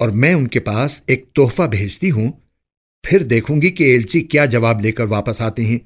और मैं उनके पास एक तोहफा भेजती हूँ, फिर देखूँगी कि एलची क्या जवाब लेकर वापस आते हैं।